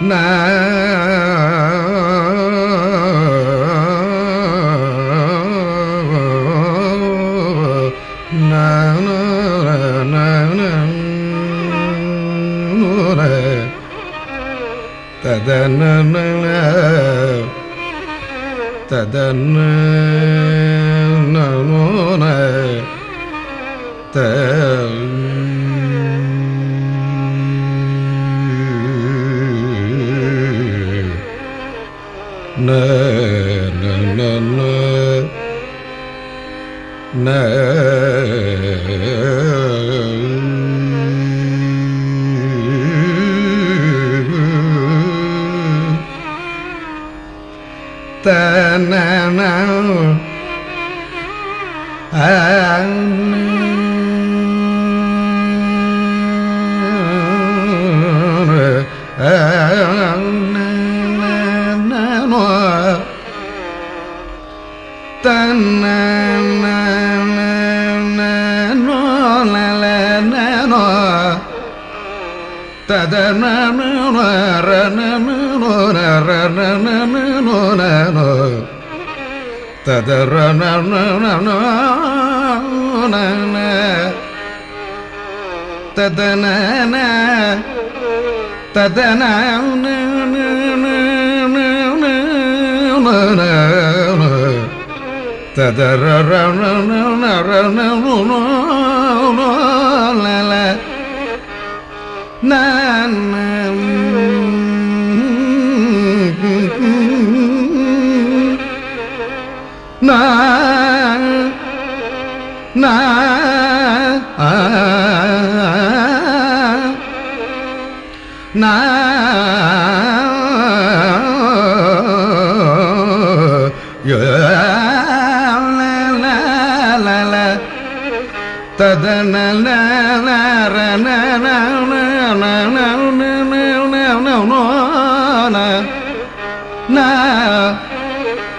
na ததன ததன நமோன த ந ந ந ந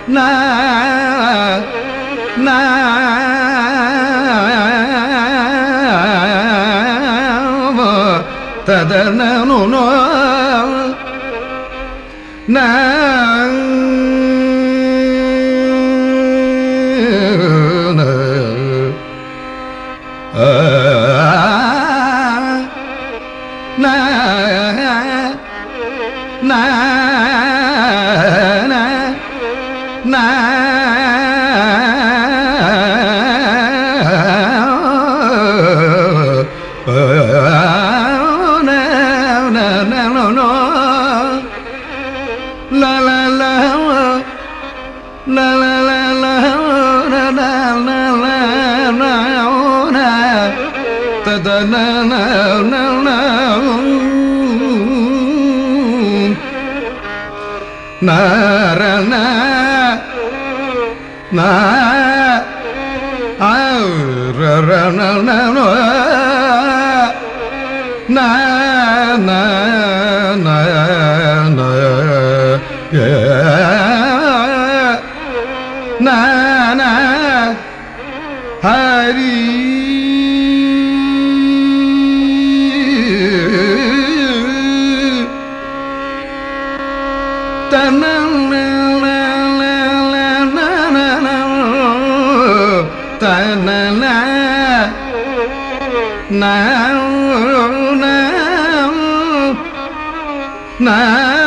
na na na na na 难。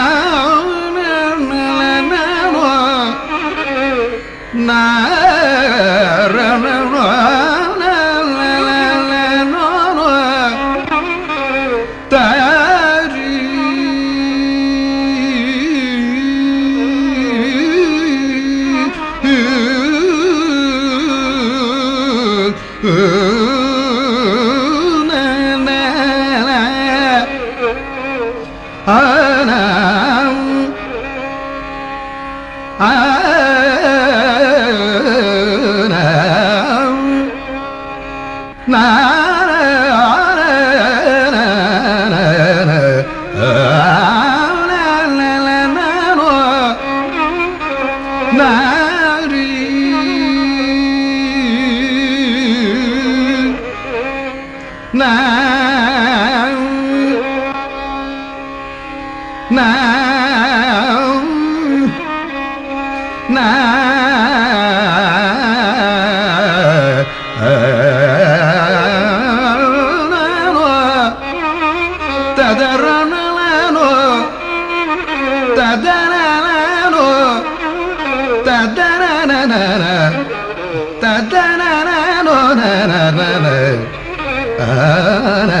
ஆன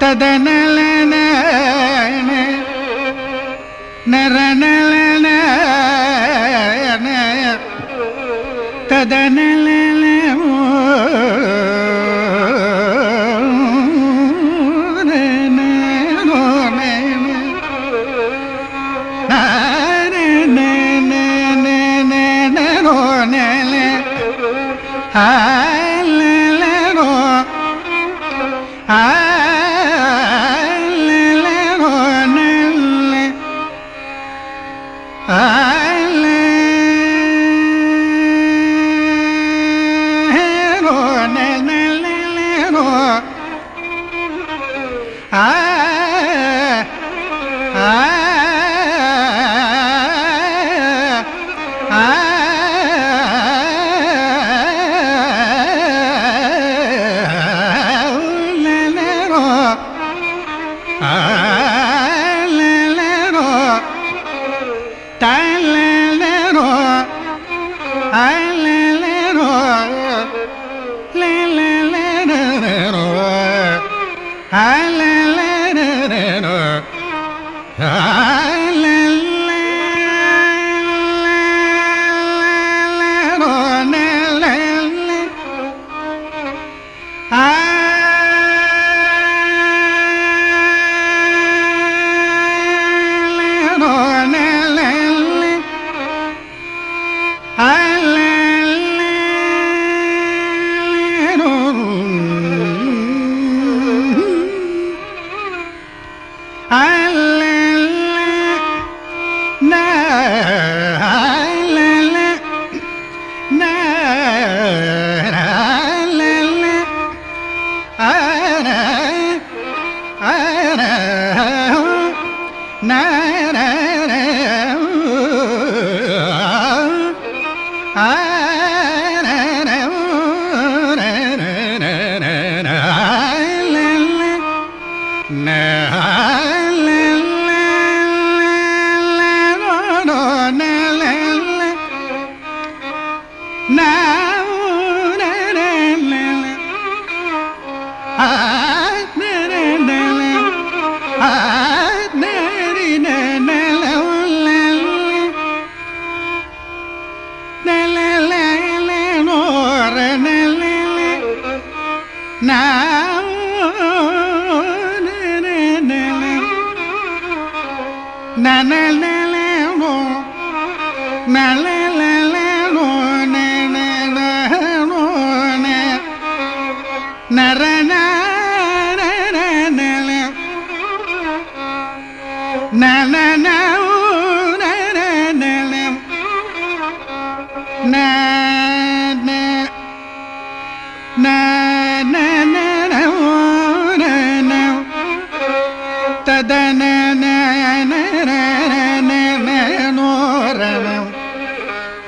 തദനലന നരനലന തദനല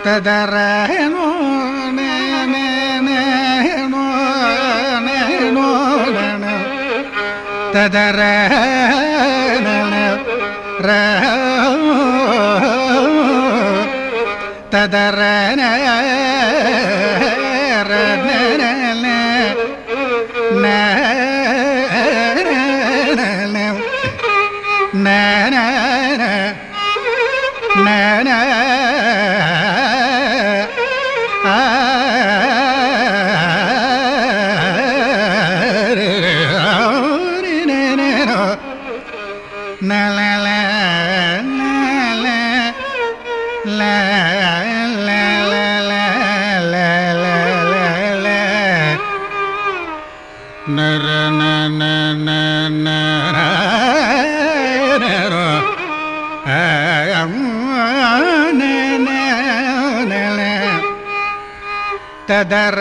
Tadare, ne ne ne, tadare, ne ne ne, tadare, ne ne ne, tadare, ne ne ne. ಸದರ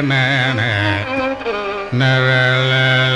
na na na. Na la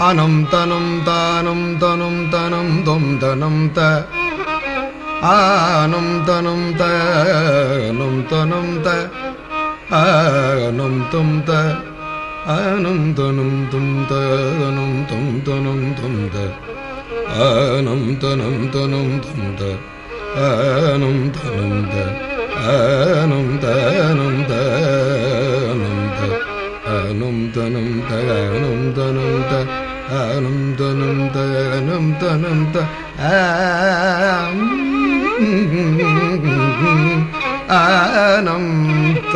அனம் தனம் தானம் தனம் தனம் தொம் தனம் த ஆனம் தனம் தனம் தனம் த ஆனம் தொம் த ஆனம் தனம் தும் தனம் தொம் தனம் தும் த ஆனம் தனம் தனம் தும் த ஆனம் தனம் த ஆனம் தனம் தனம் த ஆனம் தனம் தனம் അനം തനം തനം ത ആനം ത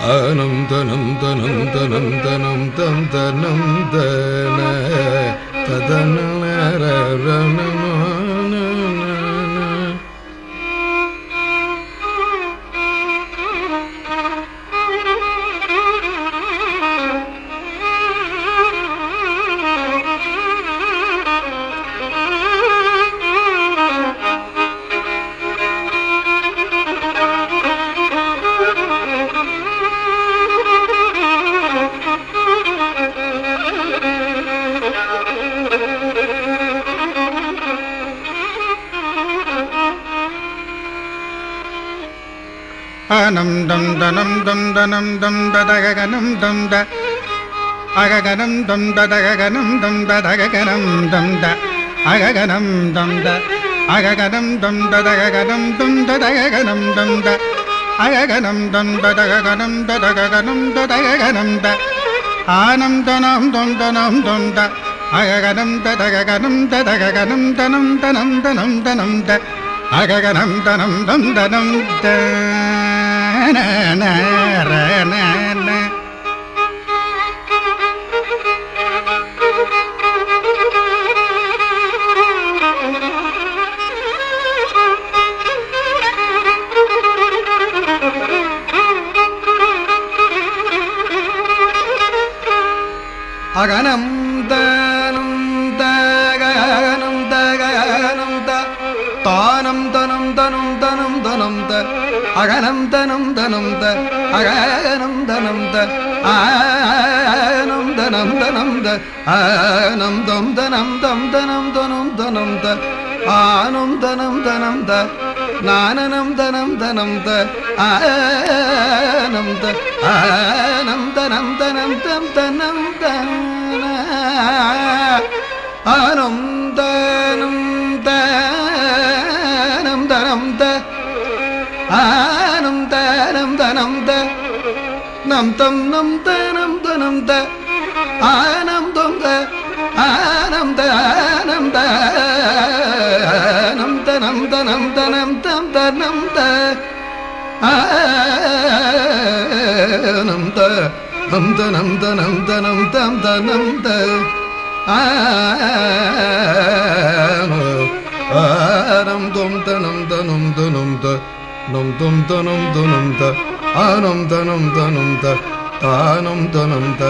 anam danam danam danam danam danam danam danam danam danam danam danam danam danam danam danam danam ദനം ദം ദനം ദം ദനം ദം ദദഗനം ദം ദ അഗഗനം ദം ദദഗനം ദം ദദഗനം ദം ദ അഗഗനം ദം ദ അഗഗനം ദം ദദഗനം ദം ദദഗനം ദം ദ അഗഗനം ദം ദദഗനം ദദഗനം ദദഗനം ദ. ആനന്ദനം ദം ദനം ദം ദ അഗഗനം ദദഗനം ദദഗനം ദനം ദനം ദനം ദനം ദ. അഗഗനം ദനം ദം ദനം ദ. അകനന്ദനന്ദനന്ദനന്ദ താനം തനം തനം அகனம் தனம் தனம் த அகனம் தனம் த ஆனம் தனம் தனம் த ஆனம் தம் தனம் தம் தனம் தனம் தனம் த ஆனம் தனம் தனம் த நானனம் தனம் தனம் த ஆனம் த ஆனம் தனம் தனம் தம் தனம் தன ஆனம் தனம் தனம் നന്ദ നം തം നന്ദ നന്ദ നന്ദ ത ആനന്ദ ആനന്ദ നന്ദ നന്ദ നന്ദ നന്ദ നന്ദ ആനന്ദ നന്ദ നന്ദ നന്ദ നന്ദ നന്ദ ആനന്ദ ആനന്ദ Nanda Nanda Nanda nom dum danum dunum da anum danum danum da anum danum da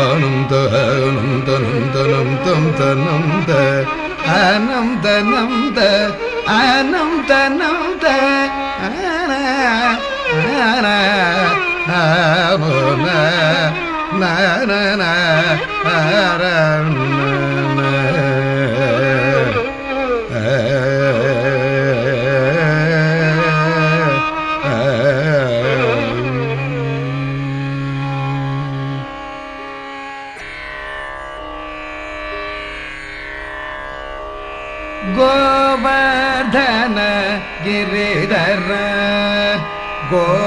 anum da anum danum danum dum danum da anum danum da anum danum da ana da, amona na na na na na गो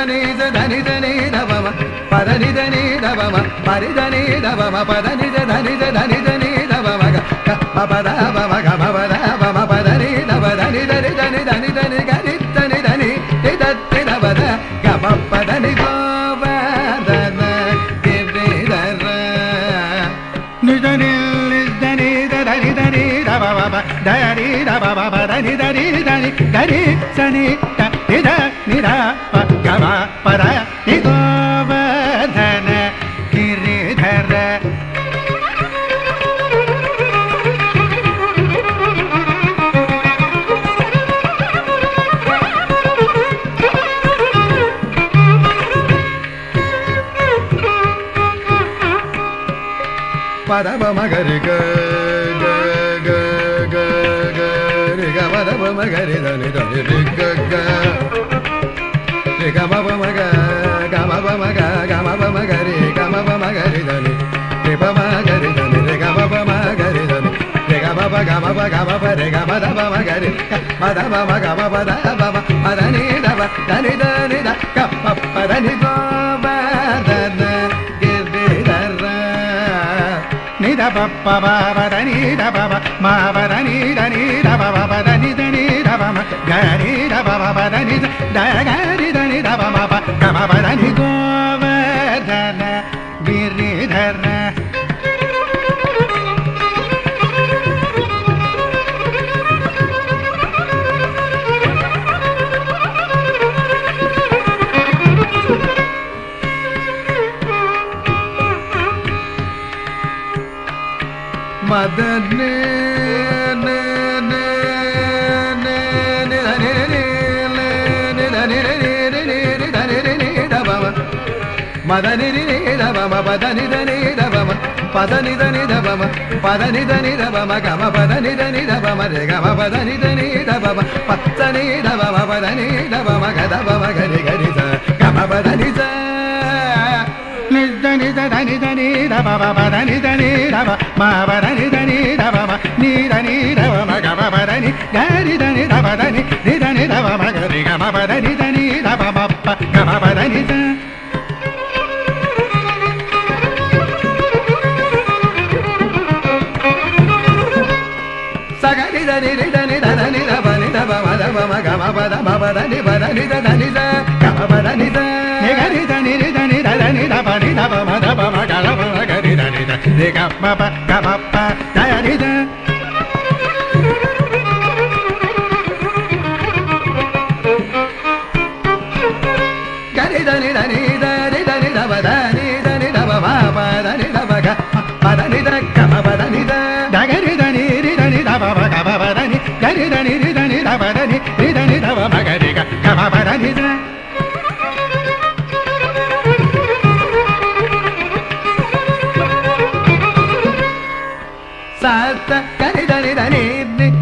పదనిధనే ధనిధనే నవమ పదనిధనే నవమ పరిధనే నవమ పదనిధ ధనిధ ధనిధనే నవమ పద భవ గమ పద భమ పదని నవ ధని ధని ధని ధని ధని గని ధని ధని నిధత్తి నవద గమ పదని గోవదన దివేదర నిధని ధని ధని ధని నవ ధని నవ ధని ధని ధని ధని సని ధ పదవ మగరి గదవ మగరి దని దని గగ్గ గమవ మగ గమవ మగ గమవ మగరి గమవ మగరి దని రిప మగరి దని రి గమవ మగరి దని రి గమవ గమవ గమవ రి గమదవ మగరి మదవ మగమవ దవ మదని దవ దని దని ద కప్ప పదని గోబ దన పవరని రవ మవరని దని రవ వరని దని రవ గరి రవ వరని దగరి దని రవ మవ గమవరని గోవర్ధన మదని ధమ పదని ధని ధమ పదని ధని ధమ పదని ధని ధమ గమ పదని ధని ధమ రే గమ పదని ధని ధమ పత్తని ధమ పదని ధమ గద గరి గరి గమ పదని ధ దని దని దని రవ బవ దని దని రవ మా వరని దని రవ నీ దని రవ మగ వరని గరి దని రవ దని ని దని రవ మగ రి గమ వరని దని రవ మప్ప గమ వరని సగని దని రి దని దని రవ ని రవ మద మగ మద మద ని వరని దని గమ వరని దని గరి దని రి ni da ba ni da ba ma da ba ma ga la ba la ga ni da ni da ni ga ma ba ga ma ba da ya ni da ga ni da ni da ni da ni da ni da ba da ni da ni da ba ma ba da ni da ba ga ma da ni da ga ma ba da ni da da ga ni da ni ri da ni da ba ba ga ba ba da ni ga ni da ni ri da ni da ba da ni ri da ni da ba ma ga ni ga ga ma ba da ni da technique.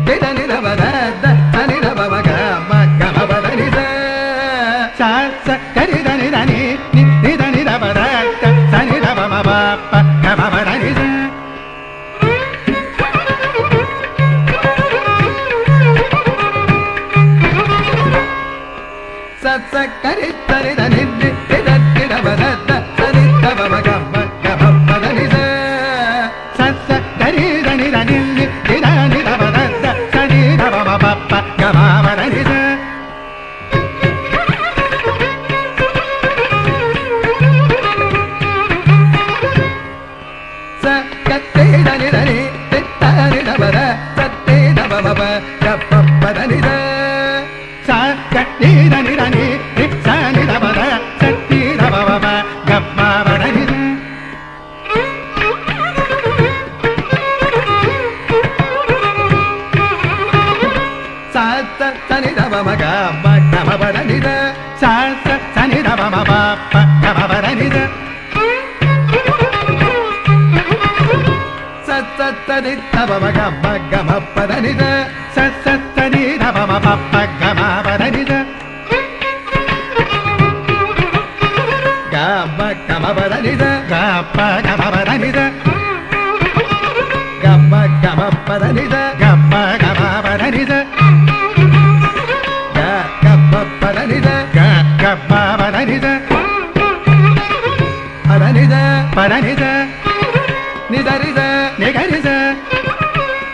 నిగరిజ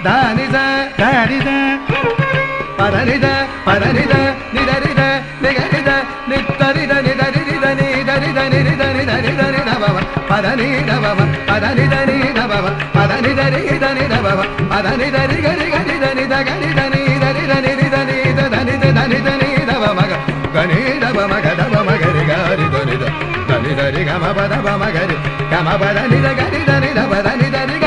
దానిజ దారిజ పదరిజ పదరిజ నిదరిజ నిగరిజ నిత్తరిజ నిదరిజ నిదరిజ నిరిజ నిదరిజ నిదవ పదని దవ పదని దని దవ పదని దరి దని దవ పదని దరి గరి గరి దని దగని దని దరి దని దని దని దని దని దవ మగ గని దవ మగ దవ మగరి గారి దని దని దరి గమ పద మగరి గమ పద నిద గరి దని దవ దని దరి